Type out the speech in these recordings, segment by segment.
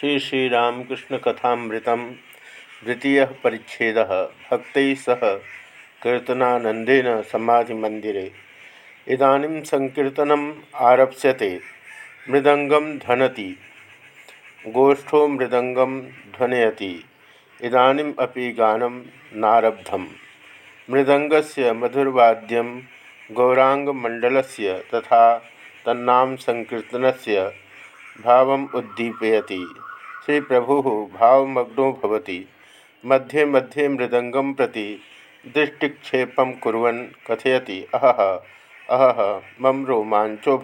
श्री श्रीरामकृष्ण कथामृतम द्वितीय परिच्छेद। भक्त सह कीर्तनानंदेन समाधि मंदिरे इदानीं संकीर्तनम आरप्स्यते। मृदंगम धनति गोष्ठो मृदंगम ध्वनयति। इदानीम अपि गानम नारब्धम। मृदंगस्य मधुरवाद्यम गौरांगमंडलस्य तथा तन्नाम संकीर्तनस्य भावम उद्दीपयति। श्री प्रभु भावमग्नो भवति। मध्ये मध्ये मृदंगम प्रति दृष्टिक्षेप कुरन कथयति। अहह अहह, मम रोमांचो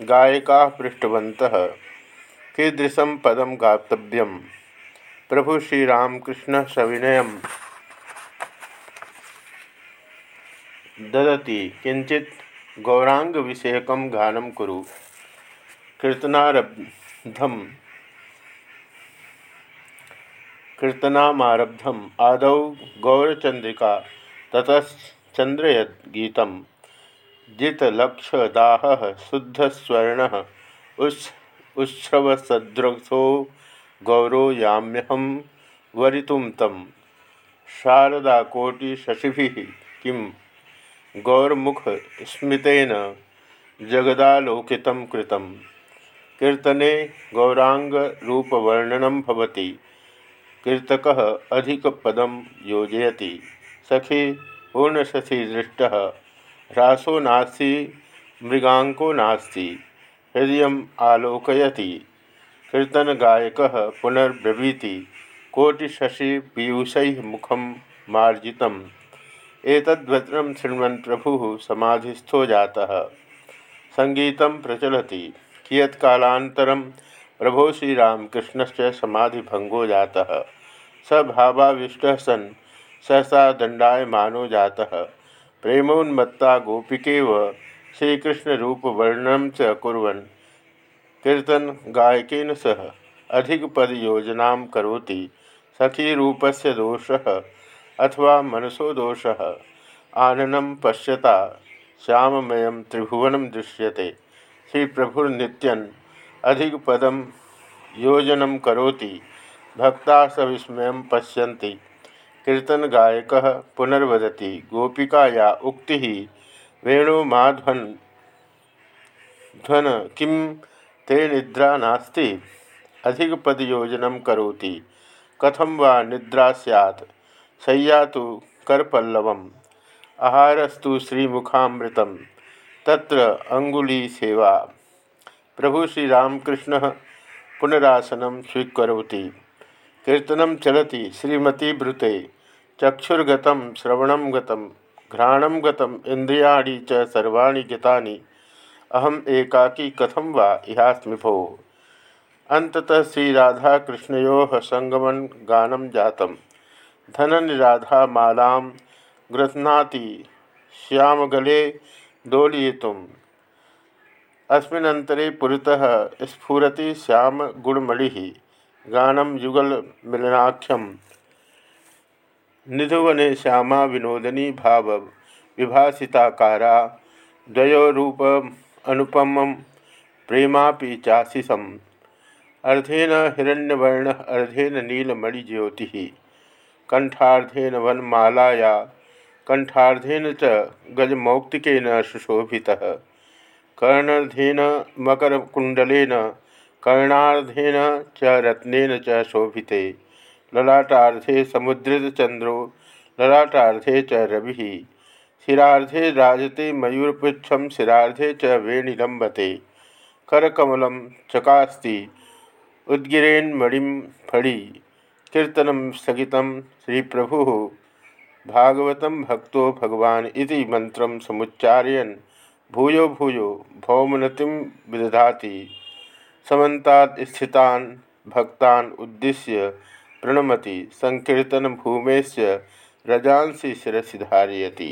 गायका पृष्ठवन्तः कीदृशं पदं गातव्यं? प्रभु श्रीरामकृष्ण ददति। किंचित गौरांग विषयक गानम कुरु। कीर्तनारब्धम कीर्तनारब्धम आदौ गौरचंद्रिका ततश्चंद्रयगीत जितलक्षदाह शुद्धस्वर्ण। उच्छ्रवसद्रसो गौरो याम्यहम वरितुम तम। शारदाकोटिशशिभि किं? गौरमुख स्मितेन जगदालोकित कीर्तने भवति। कीर्तक अधिक पदम योजयति। सखी, पूर्णशशि दृष्ट। ह्रासो नास्ति मृगांको नास्ति। हृदय आलोकयति। कीर्तन गायक पुनर्ब्रवीति। कोटिशशि पीयूष मुखम मार्जितम। एतद्वचन शृण्वन् प्रभु समाधिस्थो जाता। संगीत प्रचलति। कियत्कालान्तरं प्रभो श्रीरामकृष्ण से समाधिभंगो जाता। स भावाविष्ट सन्, सहसा दंडायमानो जाता। प्रेमोन्मत्ता गोपिकेव श्रीकृष्णरूपवर्णनं च कुर्वन् कीर्तन गायकेन सह अधिकपदयोजनां करोति। से दोष अथवा मनसो दोष। आननं पश्यता, श्याममयं त्रिभुवनं दृश्यते। श्री प्रभुर्नित्यन अधिक पदम योजन करोति। भक्ता सविस्मय पश्यन्ति। कीर्तन गायक पुनर्वदति। गोपिका या उक्ति, वेणु माध्वन, ध्वन किम ते निद्रा नास्ति। अधिक पद योजन करोति। कथम वा निद्रा सैत् शय्या तो करपल्लव आहारस्तु श्रीमुखामृतम। तत्र अंगुली सेवा प्रभु श्रीरामकृष्ण पुनरासन स्वीकरोति। कीर्तन चलती श्रीमती ब्रुते चक्षुर्गत श्रवण गतं, घ्राणं गतम् इन्द्रियाणि च सर्वाणि गतानि। अहम एकाकी कथम वा इहास्मि भो अंततः श्रीराधाकृष्णयो संगमन गानम जातम धनन राधा माला गृह्णाति। श्यामगले दोलयितुम्। अस्मिन्नन्तरे पुरतः स्फुरति श्यामगुणमणिः गानं युगलमिलनाख्यं निधुवने श्यामा विनोदनी भाव विभाषिताकारा द्वयोरूप अनुपम प्रेमापि चाशिषम अर्धेन हिरण्यवर्ण, अर्धेन नीलमणिज्योति। कंठाधेन वनमालाया। कंठार्धेन च गजमौक्तिकेन कर्णर्धेन मकरकुण्डलेन, कर्णार्धेन च रत्नेन च शोभिते। ललाटार्धे समुद्रितचन्द्रो ललाटार्धे च रविः। शिरार्धे राजते मयूरपुच्छं, शिरार्धे च वेणिलम्बते। करकमलं चकास्ति उद्गिरेन्मणिं फणि। कीर्तनं स्थगितं श्रीप्रभुः। भागवत भक्तो भगवान इति मंत्रम समुच्चारयन। भूयो भूयो भौमनतिम विदधाति। समन्तात् स्थितान् भक्तान् उद्देश्य प्रणमति। संकीर्तन भूमेश रजांसी शिरसि धारयति।